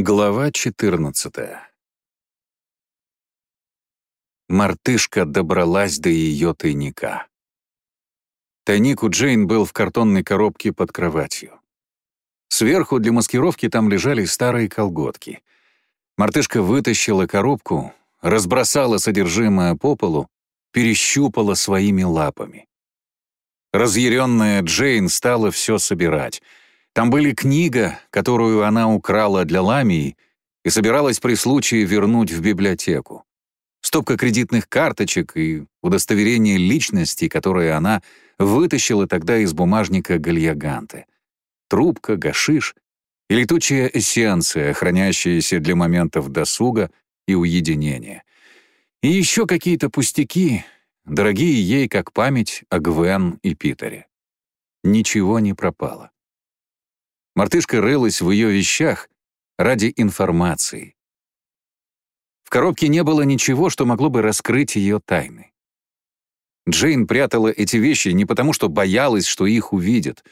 Глава 14 Мартышка добралась до ее тайника. Тайник у Джейн был в картонной коробке под кроватью. Сверху для маскировки там лежали старые колготки. Мартышка вытащила коробку, разбросала содержимое по полу, перещупала своими лапами. Разъяренная Джейн стала все собирать — там были книга, которую она украла для Ламии и собиралась при случае вернуть в библиотеку. Стопка кредитных карточек и удостоверение личности, которое она вытащила тогда из бумажника Гальяганты. Трубка, гашиш и летучая эссенция, хранящаяся для моментов досуга и уединения. И еще какие-то пустяки, дорогие ей как память о Гвен и Питере. Ничего не пропало. Мартышка рылась в ее вещах ради информации. В коробке не было ничего, что могло бы раскрыть ее тайны. Джейн прятала эти вещи не потому, что боялась, что их увидят.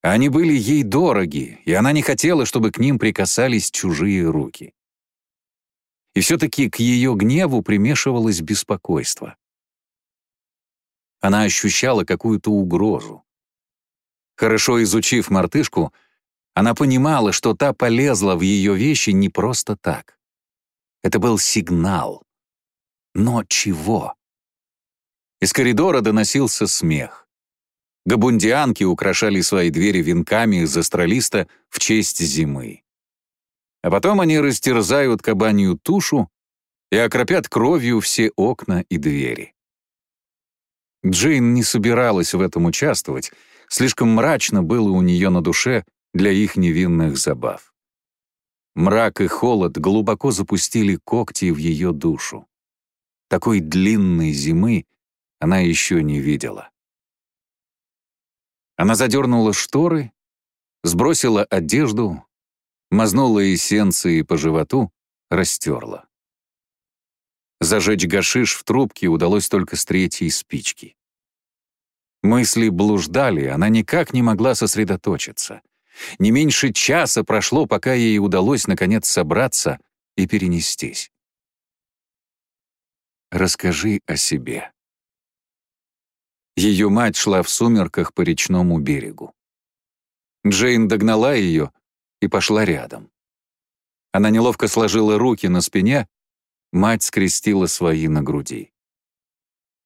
Они были ей дороги, и она не хотела, чтобы к ним прикасались чужие руки. И все-таки к ее гневу примешивалось беспокойство. Она ощущала какую-то угрозу. Хорошо изучив мартышку, она понимала, что та полезла в ее вещи не просто так. Это был сигнал. Но чего? Из коридора доносился смех. Габундианки украшали свои двери венками из астролиста в честь зимы. А потом они растерзают кабанью тушу и окропят кровью все окна и двери. Джейн не собиралась в этом участвовать, слишком мрачно было у нее на душе для их невинных забав. Мрак и холод глубоко запустили когти в ее душу. Такой длинной зимы она еще не видела. Она задернула шторы, сбросила одежду, мазнула эссенции по животу, растерла. Зажечь гашиш в трубке удалось только с третьей спички. Мысли блуждали, она никак не могла сосредоточиться. Не меньше часа прошло, пока ей удалось наконец собраться и перенестись. «Расскажи о себе». Ее мать шла в сумерках по речному берегу. Джейн догнала ее и пошла рядом. Она неловко сложила руки на спине, мать скрестила свои на груди.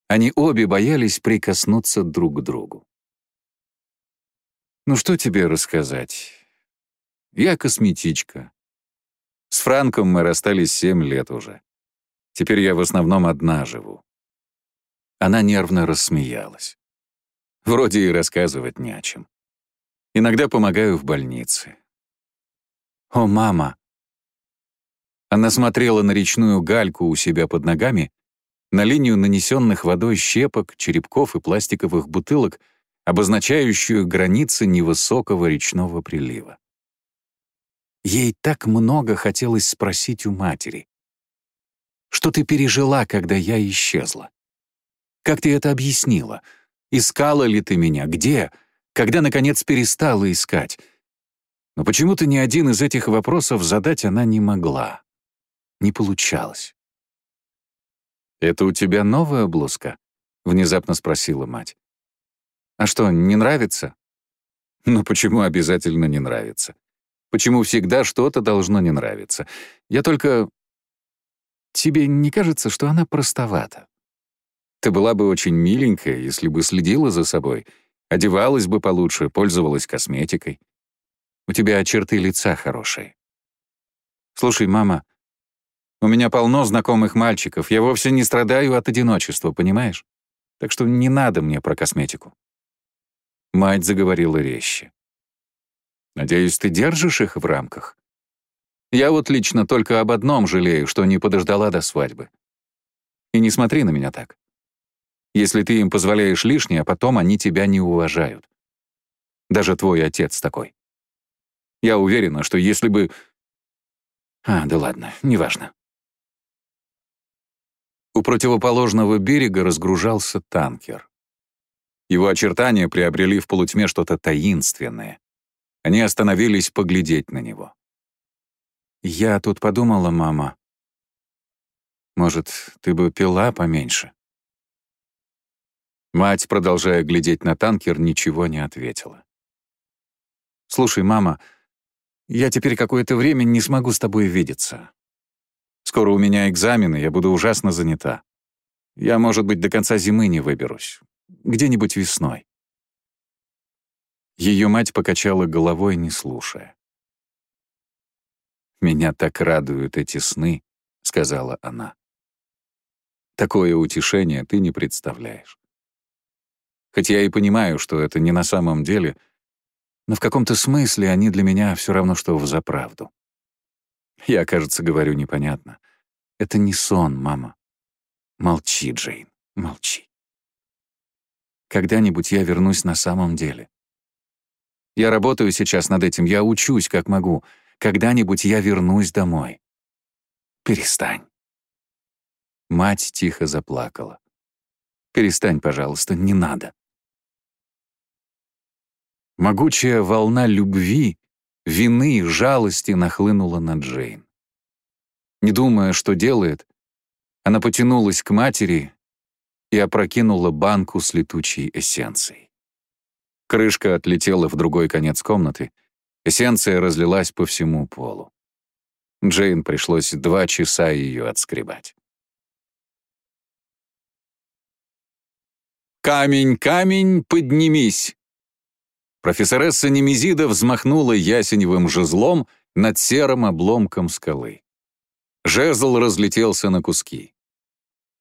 Они обе боялись прикоснуться друг к другу. Ну что тебе рассказать? Я косметичка. С Франком мы расстались семь лет уже. Теперь я в основном одна живу. Она нервно рассмеялась. Вроде и рассказывать не о чем. Иногда помогаю в больнице. О, мама! Она смотрела на речную гальку у себя под ногами, на линию нанесенных водой щепок, черепков и пластиковых бутылок — обозначающую границы невысокого речного прилива. Ей так много хотелось спросить у матери. «Что ты пережила, когда я исчезла? Как ты это объяснила? Искала ли ты меня? Где? Когда, наконец, перестала искать?» Но почему-то ни один из этих вопросов задать она не могла. Не получалось. «Это у тебя новая блузка?» — внезапно спросила мать. А что, не нравится? Ну почему обязательно не нравится? Почему всегда что-то должно не нравиться? Я только... Тебе не кажется, что она простовата? Ты была бы очень миленькая, если бы следила за собой, одевалась бы получше, пользовалась косметикой. У тебя черты лица хорошие. Слушай, мама, у меня полно знакомых мальчиков, я вовсе не страдаю от одиночества, понимаешь? Так что не надо мне про косметику. Мать заговорила резче. «Надеюсь, ты держишь их в рамках? Я вот лично только об одном жалею, что не подождала до свадьбы. И не смотри на меня так. Если ты им позволяешь лишнее, а потом они тебя не уважают. Даже твой отец такой. Я уверена, что если бы... А, да ладно, неважно. У противоположного берега разгружался танкер. Его очертания приобрели в полутьме что-то таинственное. Они остановились поглядеть на него. Я тут подумала, мама. Может, ты бы пила поменьше? Мать, продолжая глядеть на танкер, ничего не ответила. «Слушай, мама, я теперь какое-то время не смогу с тобой видеться. Скоро у меня экзамены, я буду ужасно занята. Я, может быть, до конца зимы не выберусь. Где-нибудь весной». Ее мать покачала головой, не слушая. «Меня так радуют эти сны», — сказала она. «Такое утешение ты не представляешь. Хоть я и понимаю, что это не на самом деле, но в каком-то смысле они для меня все равно, что взаправду. Я, кажется, говорю непонятно. Это не сон, мама. Молчи, Джейн, молчи. Когда-нибудь я вернусь на самом деле. Я работаю сейчас над этим, я учусь, как могу. Когда-нибудь я вернусь домой. Перестань. Мать тихо заплакала. Перестань, пожалуйста, не надо. Могучая волна любви, вины, жалости нахлынула на Джейн. Не думая, что делает, она потянулась к матери и опрокинула банку с летучей эссенцией. Крышка отлетела в другой конец комнаты, эссенция разлилась по всему полу. Джейн пришлось два часа ее отскребать. «Камень, камень, поднимись!» Профессоресса Немезида взмахнула ясеневым жезлом над серым обломком скалы. Жезл разлетелся на куски.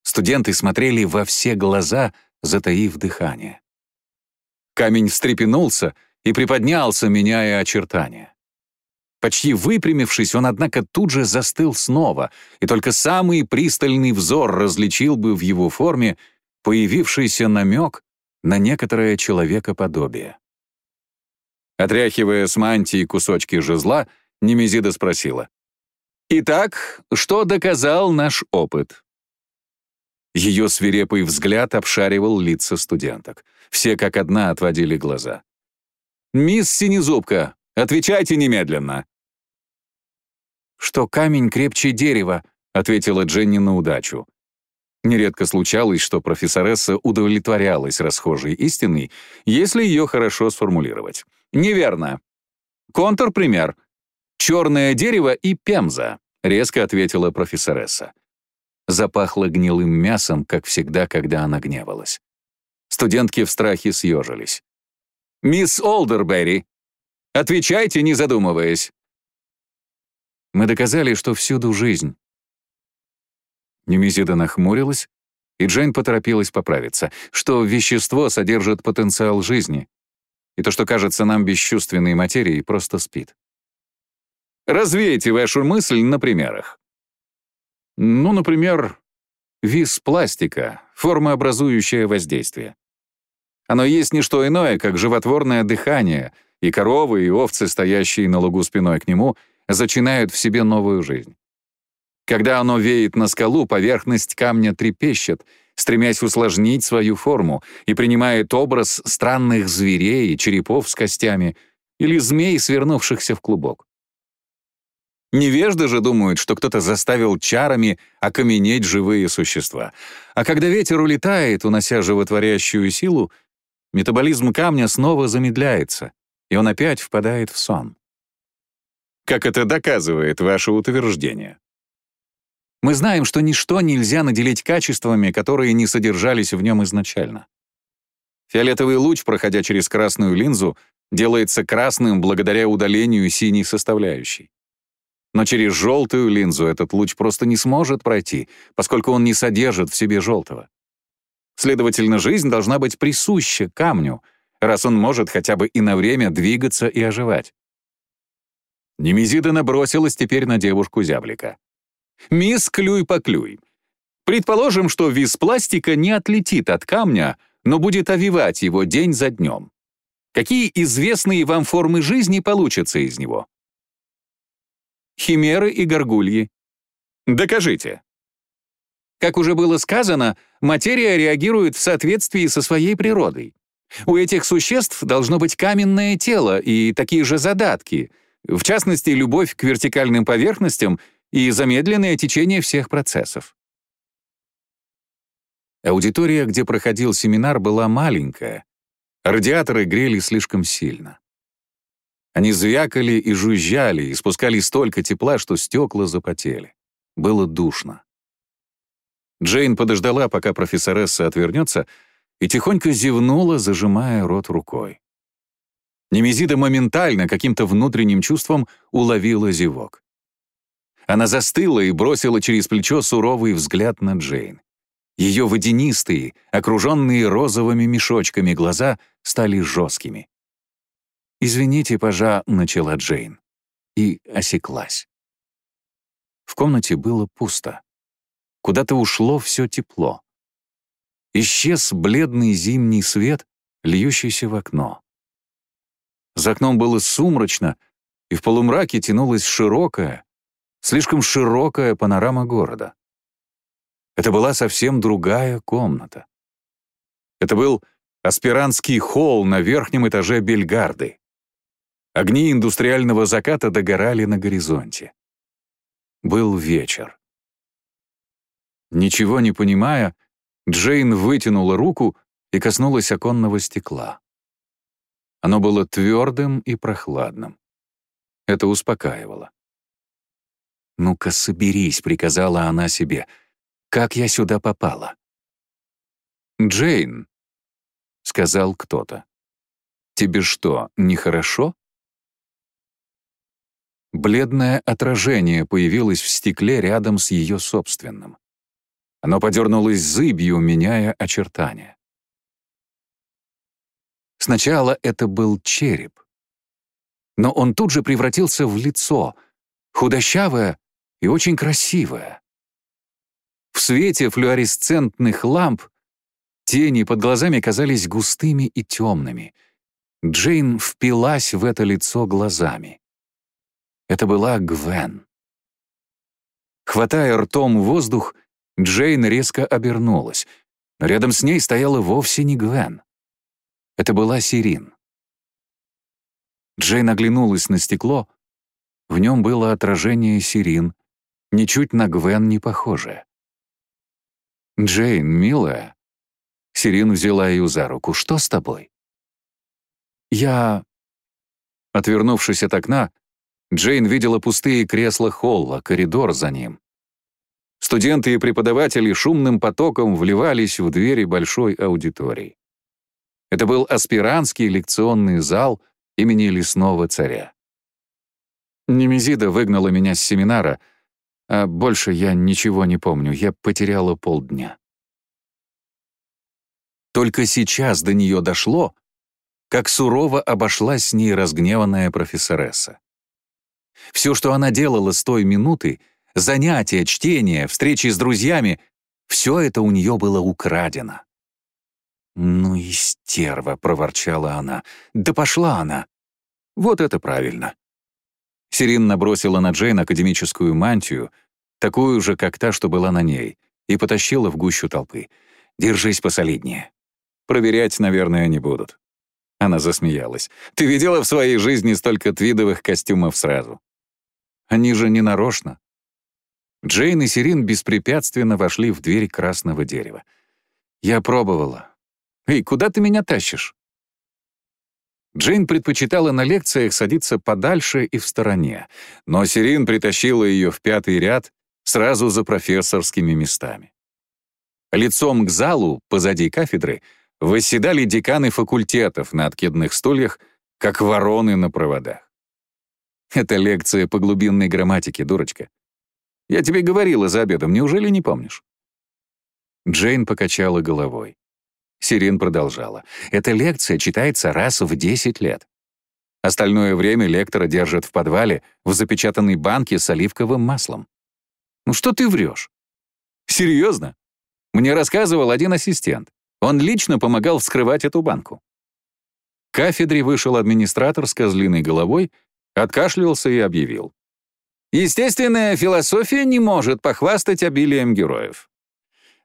Студенты смотрели во все глаза, затаив дыхание. Камень встрепенулся и приподнялся, меняя очертания. Почти выпрямившись, он, однако, тут же застыл снова, и только самый пристальный взор различил бы в его форме появившийся намек на некоторое человекоподобие. Отряхивая с мантии кусочки жезла, Немезида спросила. «Итак, что доказал наш опыт?» Ее свирепый взгляд обшаривал лица студенток. Все как одна отводили глаза. «Мисс Синезубка, отвечайте немедленно!» «Что камень крепче дерева», — ответила Дженни на удачу. Нередко случалось, что профессоресса удовлетворялась расхожей истиной, если ее хорошо сформулировать. «Неверно. Контрпример. Черное дерево и пемза», — резко ответила профессоресса. Запахло гнилым мясом, как всегда, когда она гневалась. Студентки в страхе съежились. «Мисс Олдерберри, отвечайте, не задумываясь». Мы доказали, что всюду жизнь, Немезида нахмурилась, и Джейн поторопилась поправиться, что вещество содержит потенциал жизни, и то, что кажется нам бесчувственной материей, просто спит. Развейте вашу мысль на примерах. Ну, например, вис пластика, формообразующее воздействие. Оно есть не что иное, как животворное дыхание, и коровы, и овцы, стоящие на лугу спиной к нему, зачинают в себе новую жизнь. Когда оно веет на скалу, поверхность камня трепещет, стремясь усложнить свою форму, и принимает образ странных зверей, черепов с костями или змей, свернувшихся в клубок. Невежды же думают, что кто-то заставил чарами окаменеть живые существа. А когда ветер улетает, унося животворящую силу, метаболизм камня снова замедляется, и он опять впадает в сон. Как это доказывает ваше утверждение? Мы знаем, что ничто нельзя наделить качествами, которые не содержались в нем изначально. Фиолетовый луч, проходя через красную линзу, делается красным благодаря удалению синей составляющей. Но через желтую линзу этот луч просто не сможет пройти, поскольку он не содержит в себе желтого. Следовательно, жизнь должна быть присуща камню, раз он может хотя бы и на время двигаться и оживать. Немезида набросилась теперь на девушку зяблика. Мисс Клюй-поклюй. Предположим, что вис пластика не отлетит от камня, но будет овивать его день за днем. Какие известные вам формы жизни получатся из него? Химеры и горгульи. Докажите. Как уже было сказано, материя реагирует в соответствии со своей природой. У этих существ должно быть каменное тело и такие же задатки, В частности, любовь к вертикальным поверхностям и замедленное течение всех процессов. Аудитория, где проходил семинар, была маленькая. Радиаторы грели слишком сильно. Они звякали и жужжали, и спускали столько тепла, что стекла запотели. Было душно. Джейн подождала, пока профессоресса отвернется, и тихонько зевнула, зажимая рот рукой. Немезида моментально, каким-то внутренним чувством, уловила зевок. Она застыла и бросила через плечо суровый взгляд на Джейн. Ее водянистые, окруженные розовыми мешочками глаза стали жесткими. «Извините, пожа», — начала Джейн. И осеклась. В комнате было пусто. Куда-то ушло все тепло. Исчез бледный зимний свет, льющийся в окно. За окном было сумрачно, и в полумраке тянулась широкая, слишком широкая панорама города. Это была совсем другая комната. Это был аспирантский холл на верхнем этаже Бельгарды. Огни индустриального заката догорали на горизонте. Был вечер. Ничего не понимая, Джейн вытянула руку и коснулась оконного стекла. Оно было твердым и прохладным. Это успокаивало. «Ну-ка, соберись», — приказала она себе. «Как я сюда попала?» «Джейн», — сказал кто-то. «Тебе что, нехорошо?» Бледное отражение появилось в стекле рядом с ее собственным. Оно подернулось зыбью, меняя очертания. Сначала это был череп. Но он тут же превратился в лицо, худощавое и очень красивое. В свете флуоресцентных ламп тени под глазами казались густыми и темными. Джейн впилась в это лицо глазами. Это была Гвен. Хватая ртом воздух, Джейн резко обернулась, но рядом с ней стояла вовсе не Гвен. Это была Сирин. Джейн оглянулась на стекло. В нем было отражение Сирин, ничуть на Гвен не похожее. «Джейн, милая». Сирин взяла ее за руку. «Что с тобой?» «Я...» Отвернувшись от окна, Джейн видела пустые кресла холла, коридор за ним. Студенты и преподаватели шумным потоком вливались в двери большой аудитории. Это был аспирантский лекционный зал имени лесного царя. Немезида выгнала меня с семинара, а больше я ничего не помню, я потеряла полдня. Только сейчас до нее дошло, как сурово обошлась с ней разгневанная профессоресса. Все, что она делала с той минуты — занятия, чтение, встречи с друзьями — все это у нее было украдено. «Ну и стерва», — проворчала она. «Да пошла она!» «Вот это правильно!» Сирин набросила на Джейн академическую мантию, такую же, как та, что была на ней, и потащила в гущу толпы. «Держись посолиднее. Проверять, наверное, не будут». Она засмеялась. «Ты видела в своей жизни столько твидовых костюмов сразу?» «Они же не нарочно. Джейн и Сирин беспрепятственно вошли в дверь красного дерева. «Я пробовала. Эй, куда ты меня тащишь?» Джейн предпочитала на лекциях садиться подальше и в стороне, но Сирин притащила ее в пятый ряд сразу за профессорскими местами. Лицом к залу, позади кафедры, восседали деканы факультетов на откидных стульях, как вороны на проводах. Это лекция по глубинной грамматике, дурочка. Я тебе говорила за обедом, неужели не помнишь?» Джейн покачала головой. Сирин продолжала. «Эта лекция читается раз в 10 лет. Остальное время лектора держат в подвале в запечатанной банке с оливковым маслом. Ну что ты врешь? Серьезно? Мне рассказывал один ассистент. Он лично помогал вскрывать эту банку. К кафедре вышел администратор с козлиной головой, откашлялся и объявил. Естественная философия не может похвастать обилием героев.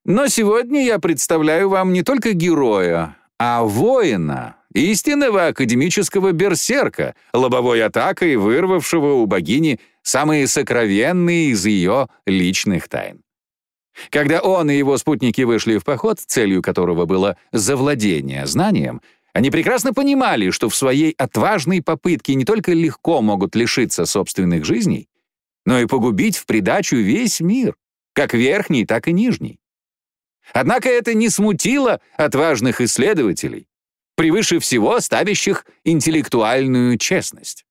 Но сегодня я представляю вам не только героя, а воина, истинного академического берсерка, лобовой атакой вырвавшего у богини самые сокровенные из ее личных тайн. Когда он и его спутники вышли в поход, целью которого было завладение знанием, они прекрасно понимали, что в своей отважной попытке не только легко могут лишиться собственных жизней, но и погубить в придачу весь мир, как верхний, так и нижний. Однако это не смутило отважных исследователей, превыше всего ставящих интеллектуальную честность.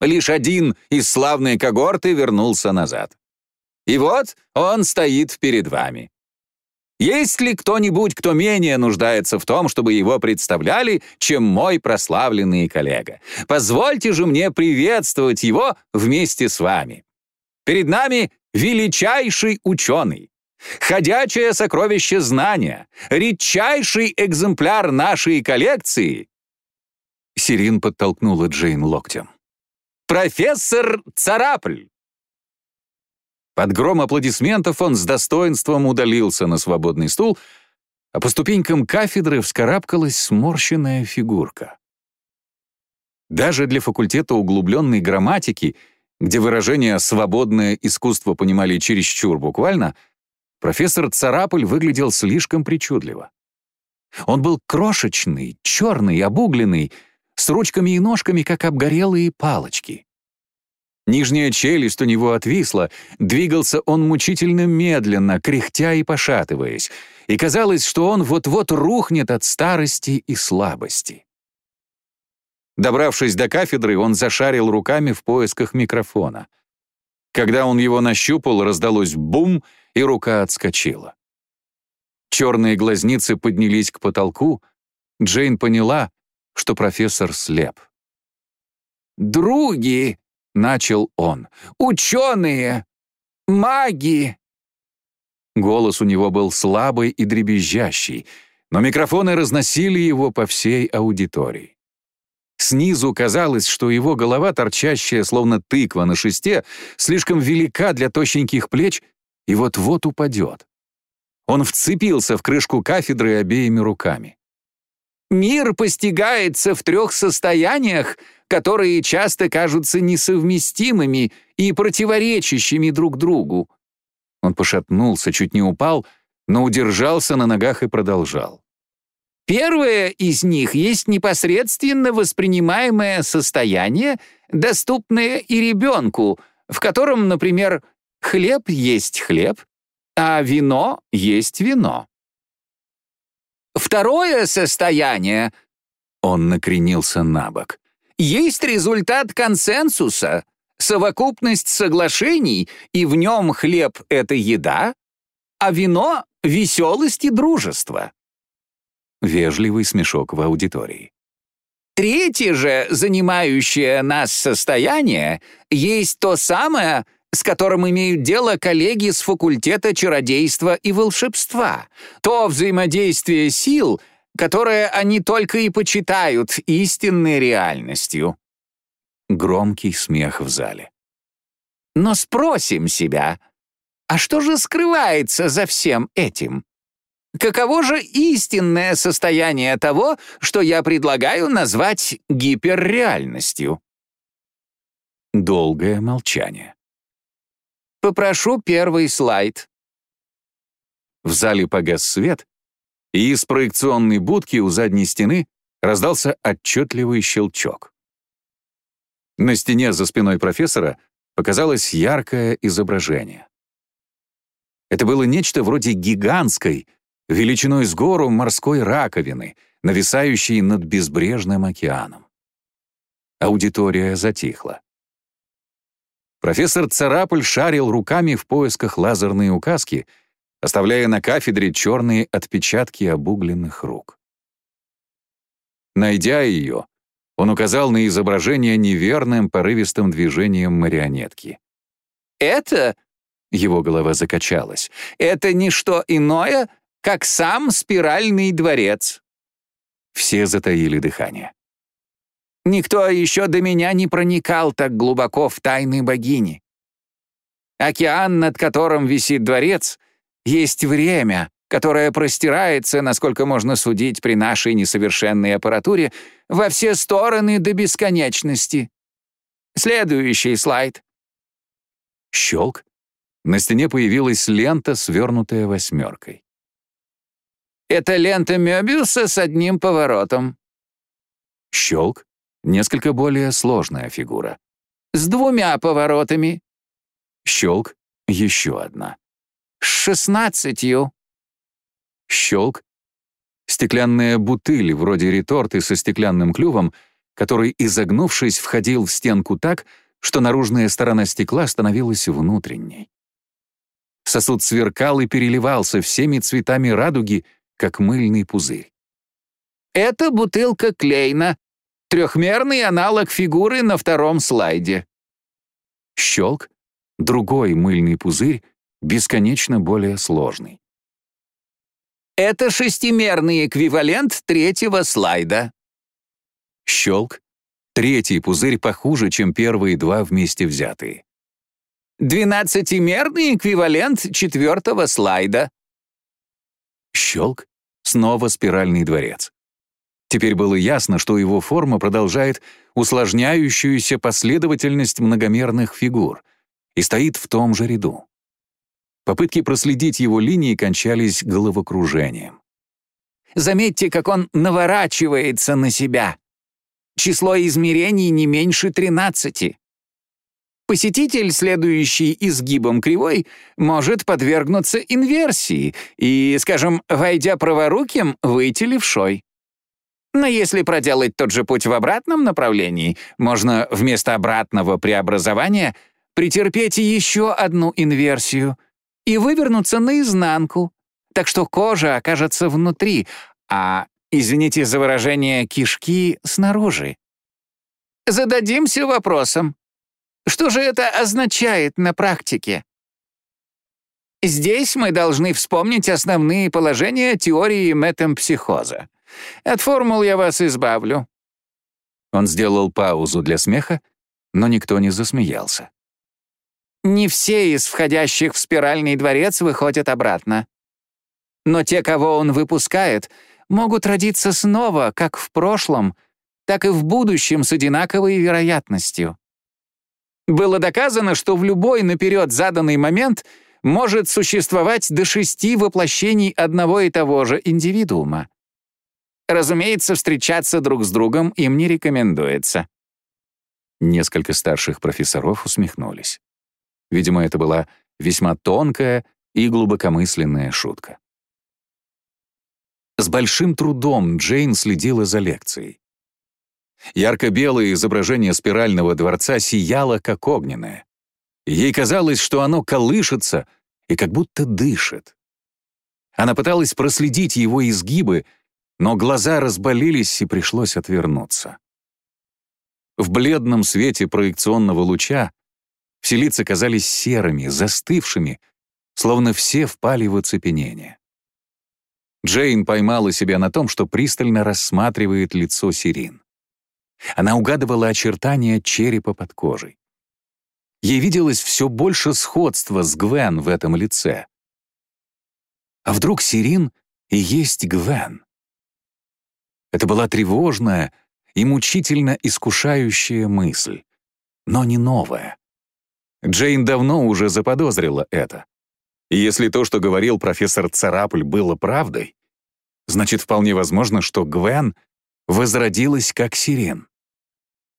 Лишь один из славной когорты вернулся назад. И вот он стоит перед вами. Есть ли кто-нибудь, кто менее нуждается в том, чтобы его представляли, чем мой прославленный коллега? Позвольте же мне приветствовать его вместе с вами. Перед нами величайший ученый, ходячее сокровище знания, редчайший экземпляр нашей коллекции. Сирин подтолкнула Джейн локтем. Профессор Царапль. Под гром аплодисментов он с достоинством удалился на свободный стул, а по ступенькам кафедры вскарабкалась сморщенная фигурка. Даже для факультета углубленной грамматики, где выражение «свободное искусство» понимали чересчур буквально, профессор Цараполь выглядел слишком причудливо. Он был крошечный, черный, обугленный, с ручками и ножками, как обгорелые палочки. Нижняя челюсть у него отвисла, двигался он мучительно медленно, кряхтя и пошатываясь, и казалось, что он вот-вот рухнет от старости и слабости. Добравшись до кафедры, он зашарил руками в поисках микрофона. Когда он его нащупал, раздалось бум, и рука отскочила. Черные глазницы поднялись к потолку. Джейн поняла, что профессор слеп. «Други!» Начал он. «Ученые! Маги!» Голос у него был слабый и дребезжащий, но микрофоны разносили его по всей аудитории. Снизу казалось, что его голова, торчащая, словно тыква на шесте, слишком велика для тощеньких плеч и вот-вот упадет. Он вцепился в крышку кафедры обеими руками. «Мир постигается в трех состояниях, которые часто кажутся несовместимыми и противоречащими друг другу. Он пошатнулся, чуть не упал, но удержался на ногах и продолжал. Первое из них есть непосредственно воспринимаемое состояние, доступное и ребенку, в котором, например, хлеб есть хлеб, а вино есть вино. Второе состояние... Он накренился на бок есть результат консенсуса, совокупность соглашений, и в нем хлеб — это еда, а вино — веселость и дружество. Вежливый смешок в аудитории. Третье же, занимающее нас состояние, есть то самое, с которым имеют дело коллеги с факультета чародейства и волшебства, то взаимодействие сил — которое они только и почитают истинной реальностью. Громкий смех в зале. Но спросим себя, а что же скрывается за всем этим? Каково же истинное состояние того, что я предлагаю назвать гиперреальностью? Долгое молчание. Попрошу первый слайд. В зале погас свет, и из проекционной будки у задней стены раздался отчетливый щелчок. На стене за спиной профессора показалось яркое изображение. Это было нечто вроде гигантской, величиной с гору морской раковины, нависающей над безбрежным океаном. Аудитория затихла. Профессор Цараполь шарил руками в поисках лазерной указки — оставляя на кафедре черные отпечатки обугленных рук. Найдя ее, он указал на изображение неверным порывистым движением марионетки. «Это...» — его голова закачалась. «Это не что иное, как сам спиральный дворец». Все затаили дыхание. «Никто еще до меня не проникал так глубоко в тайны богини. Океан, над которым висит дворец, есть время, которая простирается, насколько можно судить при нашей несовершенной аппаратуре, во все стороны до бесконечности. Следующий слайд. Щелк. На стене появилась лента, свернутая восьмеркой. Это лента Мёбиуса с одним поворотом. Щелк. Несколько более сложная фигура. С двумя поворотами. Щелк. Еще одна. С шестнадцатью. Щелк. Стеклянная бутыль, вроде реторты со стеклянным клювом, который, изогнувшись, входил в стенку так, что наружная сторона стекла становилась внутренней. Сосуд сверкал и переливался всеми цветами радуги, как мыльный пузырь. Это бутылка Клейна, трехмерный аналог фигуры на втором слайде. Щелк, другой мыльный пузырь, бесконечно более сложный. Это шестимерный эквивалент третьего слайда. Щелк. Третий пузырь похуже, чем первые два вместе взятые. Двенадцатимерный эквивалент четвертого слайда. Щелк. Снова спиральный дворец. Теперь было ясно, что его форма продолжает усложняющуюся последовательность многомерных фигур и стоит в том же ряду. Попытки проследить его линии кончались головокружением. Заметьте, как он наворачивается на себя. Число измерений не меньше 13. Посетитель, следующий изгибом кривой, может подвергнуться инверсии и, скажем, войдя праворуким, выйти левшой. Но если проделать тот же путь в обратном направлении, можно вместо обратного преобразования претерпеть еще одну инверсию — и вывернуться наизнанку, так что кожа окажется внутри, а, извините за выражение, кишки снаружи. Зададимся вопросом, что же это означает на практике? Здесь мы должны вспомнить основные положения теории метампсихоза. От формул я вас избавлю. Он сделал паузу для смеха, но никто не засмеялся. Не все из входящих в спиральный дворец выходят обратно. Но те, кого он выпускает, могут родиться снова, как в прошлом, так и в будущем с одинаковой вероятностью. Было доказано, что в любой наперед заданный момент может существовать до шести воплощений одного и того же индивидуума. Разумеется, встречаться друг с другом им не рекомендуется. Несколько старших профессоров усмехнулись. Видимо, это была весьма тонкая и глубокомысленная шутка. С большим трудом Джейн следила за лекцией. Ярко-белое изображение спирального дворца сияло, как огненное. Ей казалось, что оно колышется и как будто дышит. Она пыталась проследить его изгибы, но глаза разболелись и пришлось отвернуться. В бледном свете проекционного луча все лица казались серыми, застывшими, словно все впали в оцепенение. Джейн поймала себя на том, что пристально рассматривает лицо Сирин. Она угадывала очертания черепа под кожей. Ей виделось все больше сходства с Гвен в этом лице. А вдруг Сирин и есть Гвен? Это была тревожная и мучительно искушающая мысль, но не новая. Джейн давно уже заподозрила это. И если то, что говорил профессор Царапль, было правдой, значит, вполне возможно, что Гвен возродилась как сирен.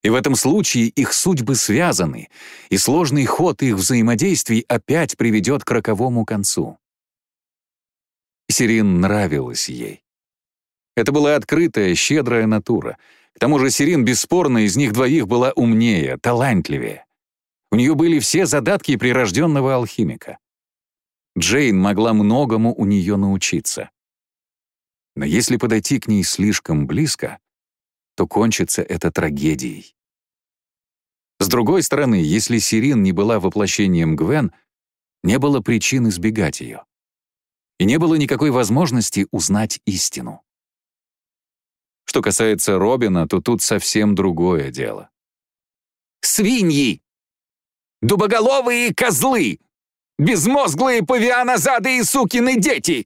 И в этом случае их судьбы связаны, и сложный ход их взаимодействий опять приведет к роковому концу. Сирин нравилась ей. Это была открытая, щедрая натура. К тому же Сирин бесспорно из них двоих была умнее, талантливее. У нее были все задатки прирожденного алхимика. Джейн могла многому у нее научиться. Но если подойти к ней слишком близко, то кончится это трагедией. С другой стороны, если Сирин не была воплощением Гвен, не было причин избегать ее. И не было никакой возможности узнать истину. Что касается Робина, то тут совсем другое дело. «Свиньи!» Дубоголовые козлы! Безмозглые павианозадые сукины дети!»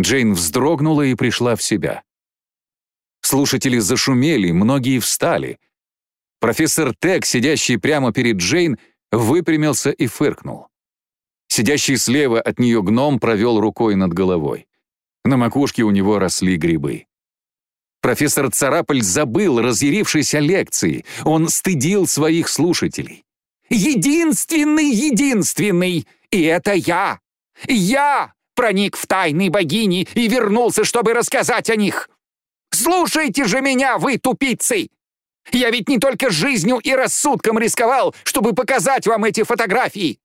Джейн вздрогнула и пришла в себя. Слушатели зашумели, многие встали. Профессор Тек, сидящий прямо перед Джейн, выпрямился и фыркнул. Сидящий слева от нее гном провел рукой над головой. На макушке у него росли грибы. Профессор Цараполь забыл разъярившейся лекции. Он стыдил своих слушателей. «Единственный, единственный! И это я! Я проник в тайны богини и вернулся, чтобы рассказать о них! Слушайте же меня, вы тупицы! Я ведь не только жизнью и рассудком рисковал, чтобы показать вам эти фотографии!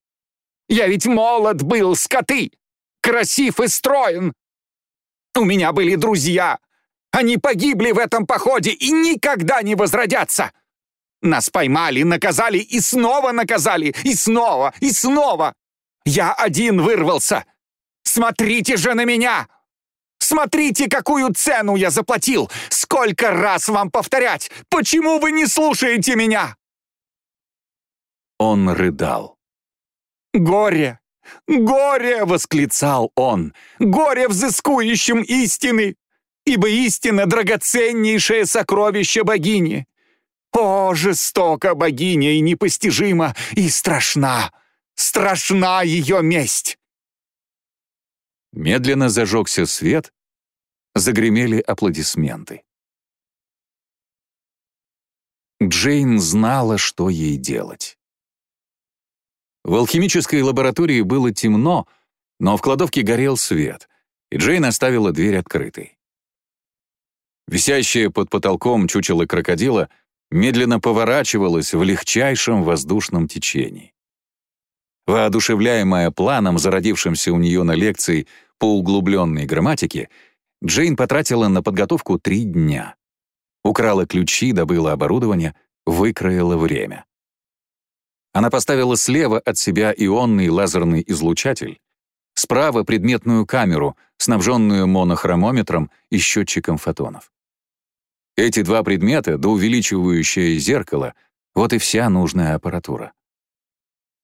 Я ведь молод был, скоты! Красив и строен! У меня были друзья! Они погибли в этом походе и никогда не возродятся! Нас поймали, наказали и снова наказали, и снова, и снова! Я один вырвался! Смотрите же на меня! Смотрите, какую цену я заплатил! Сколько раз вам повторять! Почему вы не слушаете меня?» Он рыдал. «Горе! Горе!» — восклицал он. «Горе взыскующим истины! Ибо истина — драгоценнейшее сокровище богини! О, жестока богиня и непостижима, и страшна! Страшна ее месть!» Медленно зажегся свет, загремели аплодисменты. Джейн знала, что ей делать. В алхимической лаборатории было темно, но в кладовке горел свет, и Джейн оставила дверь открытой. Висящее под потолком чучело крокодила медленно поворачивалось в легчайшем воздушном течении. Воодушевляемая планом, зародившимся у нее на лекции по углубленной грамматике, Джейн потратила на подготовку три дня. Украла ключи, добыла оборудование, выкроила время. Она поставила слева от себя ионный лазерный излучатель, справа предметную камеру, снабженную монохромометром и счетчиком фотонов. Эти два предмета, да увеличивающее зеркало, вот и вся нужная аппаратура.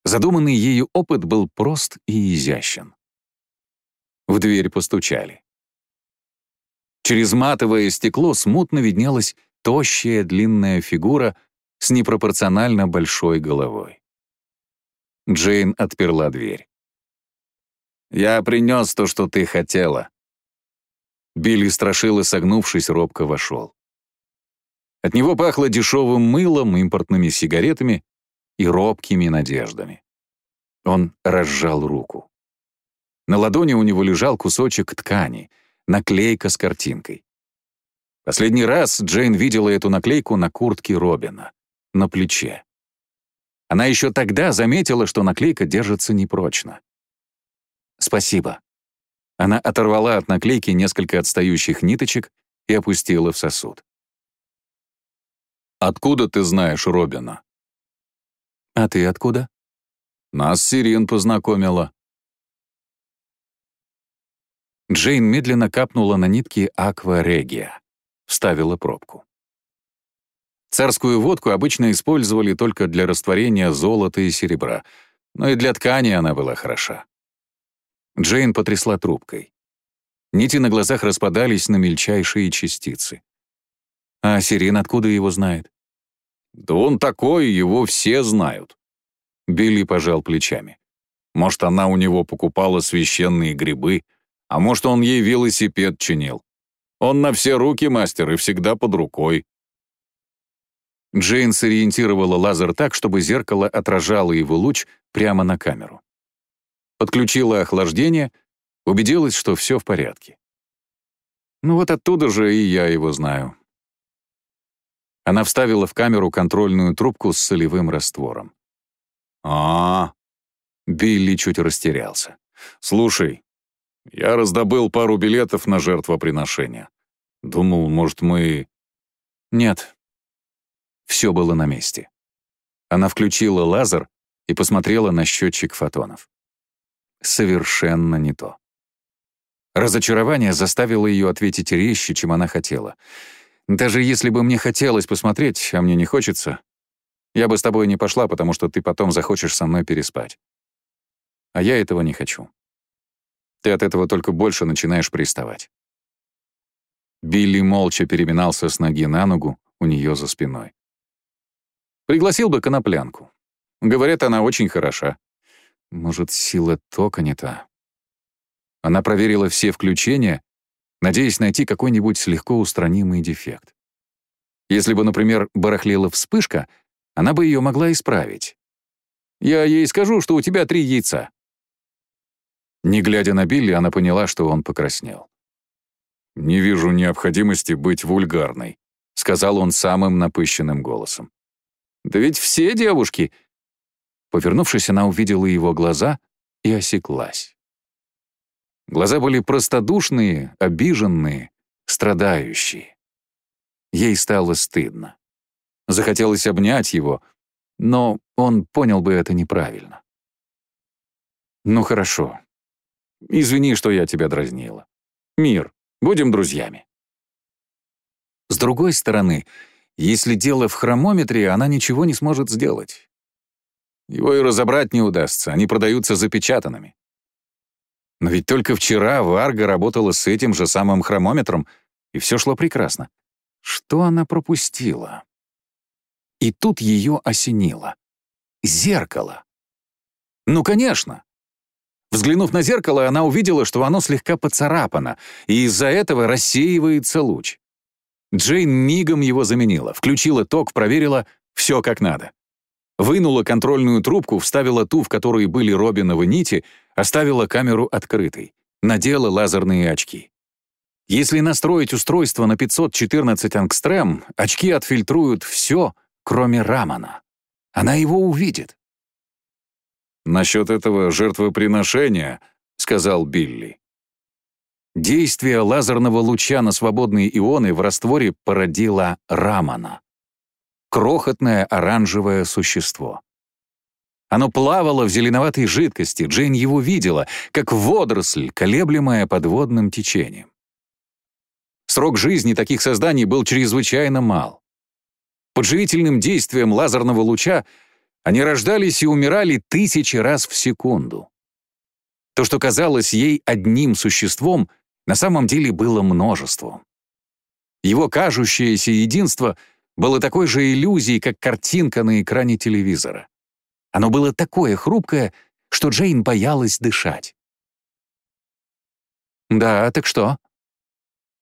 Задуманный ею опыт был прост и изящен. В дверь постучали. Через матовое стекло смутно виднелась тощая длинная фигура с непропорционально большой головой. Джейн отперла дверь. «Я принес то, что ты хотела». Билли страшил и, согнувшись, робко вошел. От него пахло дешевым мылом, импортными сигаретами и робкими надеждами. Он разжал руку. На ладони у него лежал кусочек ткани, наклейка с картинкой. Последний раз Джейн видела эту наклейку на куртке Робина, на плече. Она еще тогда заметила, что наклейка держится непрочно. «Спасибо». Она оторвала от наклейки несколько отстающих ниточек и опустила в сосуд. «Откуда ты знаешь Робина?» «А ты откуда?» «Нас Сирин познакомила». Джейн медленно капнула на нитки «Аква Регия», вставила пробку. Царскую водку обычно использовали только для растворения золота и серебра, но и для ткани она была хороша. Джейн потрясла трубкой. Нити на глазах распадались на мельчайшие частицы. А Сирин откуда его знает? «Да он такой, его все знают». Билли пожал плечами. «Может, она у него покупала священные грибы, а может, он ей велосипед чинил. Он на все руки мастер и всегда под рукой. Джейн сориентировала лазер так, чтобы зеркало отражало его луч прямо на камеру. Подключила охлаждение, убедилась, что все в порядке. Ну вот оттуда же и я его знаю. Она вставила в камеру контрольную трубку с солевым раствором. а, -а, -а. Билли чуть растерялся. «Слушай, я раздобыл пару билетов на жертвоприношение. Думал, может, мы... Нет. Все было на месте. Она включила лазер и посмотрела на счетчик фотонов. Совершенно не то. Разочарование заставило ее ответить резче, чем она хотела. «Даже если бы мне хотелось посмотреть, а мне не хочется, я бы с тобой не пошла, потому что ты потом захочешь со мной переспать. А я этого не хочу». Ты от этого только больше начинаешь приставать. Билли молча переминался с ноги на ногу у нее за спиной. Пригласил бы коноплянку. Говорят, она очень хороша. Может, сила тока не та. Она проверила все включения, надеясь найти какой-нибудь легко устранимый дефект. Если бы, например, барахлила вспышка, она бы ее могла исправить. «Я ей скажу, что у тебя три яйца». Не глядя на Билли, она поняла, что он покраснел. «Не вижу необходимости быть вульгарной», — сказал он самым напыщенным голосом. «Да ведь все девушки...» Повернувшись, она увидела его глаза и осеклась. Глаза были простодушные, обиженные, страдающие. Ей стало стыдно. Захотелось обнять его, но он понял бы это неправильно. «Ну хорошо. Извини, что я тебя дразнила. Мир, будем друзьями». С другой стороны, если дело в хромометре, она ничего не сможет сделать. Его и разобрать не удастся, они продаются запечатанными. Но ведь только вчера Варга работала с этим же самым хромометром, и все шло прекрасно. Что она пропустила? И тут ее осенило. Зеркало. Ну, конечно. Взглянув на зеркало, она увидела, что оно слегка поцарапано, и из-за этого рассеивается луч. Джейн мигом его заменила, включила ток, проверила все как надо. Вынула контрольную трубку, вставила ту, в которой были Робиновы нити, оставила камеру открытой, надела лазерные очки. Если настроить устройство на 514 ангстрем, очки отфильтруют все, кроме Рамана. Она его увидит. «Насчет этого жертвоприношения», — сказал Билли. Действие лазерного луча на свободные ионы в растворе породило Рамана. Крохотное оранжевое существо. Оно плавало в зеленоватой жидкости, Джейн его видела, как водоросль, колеблемая подводным течением. Срок жизни таких созданий был чрезвычайно мал. Под живительным действием лазерного луча они рождались и умирали тысячи раз в секунду. То, что казалось ей одним существом, на самом деле было множеством. Его кажущееся единство было такой же иллюзией, как картинка на экране телевизора. Оно было такое хрупкое, что Джейн боялась дышать. «Да, так что?»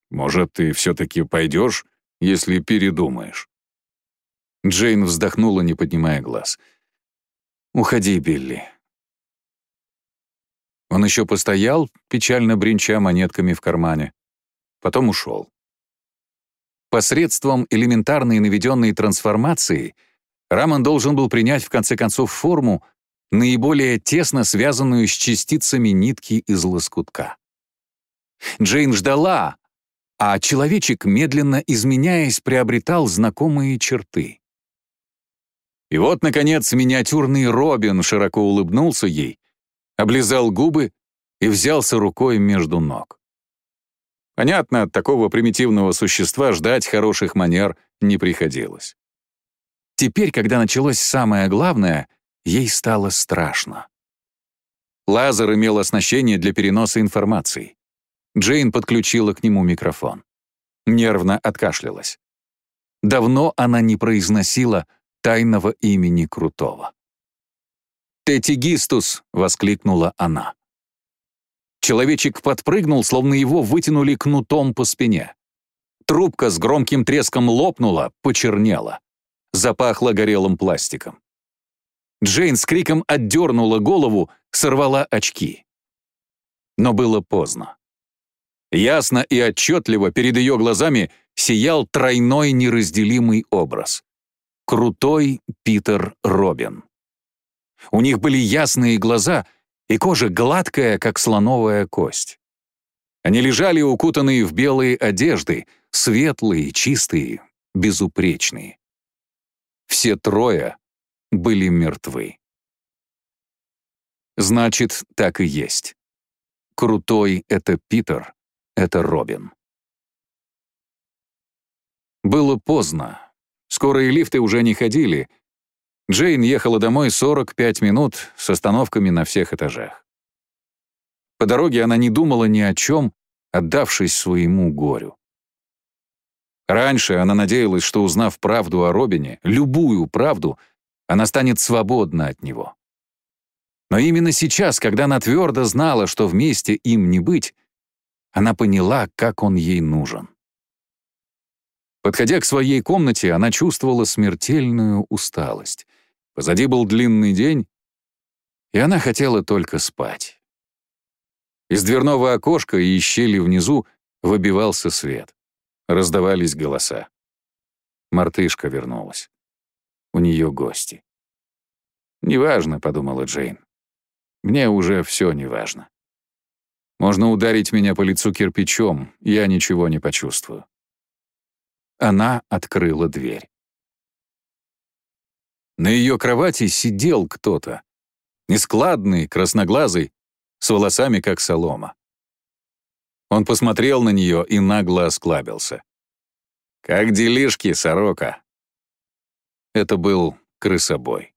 Может, ты все-таки пойдешь, если передумаешь?» Джейн вздохнула, не поднимая глаз. «Уходи, Билли». Он еще постоял, печально бренча монетками в кармане. Потом ушел. Посредством элементарной наведенной трансформации Раман должен был принять в конце концов форму, наиболее тесно связанную с частицами нитки из лоскутка. Джейн ждала, а человечек, медленно изменяясь, приобретал знакомые черты. И вот, наконец, миниатюрный Робин широко улыбнулся ей, облизал губы и взялся рукой между ног. Понятно, от такого примитивного существа ждать хороших манер не приходилось. Теперь, когда началось самое главное, ей стало страшно. Лазер имел оснащение для переноса информации. Джейн подключила к нему микрофон. Нервно откашлялась. Давно она не произносила тайного имени Крутого. «Тетигистус!» — воскликнула она. Человечек подпрыгнул, словно его вытянули кнутом по спине. Трубка с громким треском лопнула, почернела. Запахло горелым пластиком. Джейн с криком отдернула голову, сорвала очки. Но было поздно. Ясно и отчетливо перед ее глазами сиял тройной неразделимый образ. Крутой Питер Робин. У них были ясные глаза и кожа гладкая, как слоновая кость. Они лежали укутанные в белые одежды, светлые, чистые, безупречные. Все трое были мертвы. Значит, так и есть. Крутой — это Питер, это Робин. Было поздно. Скорые лифты уже не ходили. Джейн ехала домой 45 минут с остановками на всех этажах. По дороге она не думала ни о чем, отдавшись своему горю. Раньше она надеялась, что, узнав правду о Робине, любую правду, она станет свободна от него. Но именно сейчас, когда она твердо знала, что вместе им не быть, она поняла, как он ей нужен. Подходя к своей комнате, она чувствовала смертельную усталость. Позади был длинный день, и она хотела только спать. Из дверного окошка и щели внизу выбивался свет. Раздавались голоса. Мартышка вернулась. У нее гости. «Неважно», — подумала Джейн. «Мне уже все неважно. Можно ударить меня по лицу кирпичом, я ничего не почувствую». Она открыла дверь. На ее кровати сидел кто-то. Нескладный, красноглазый, с волосами как солома. Он посмотрел на нее и нагло осклабился. «Как делишки, сорока?» Это был крысобой.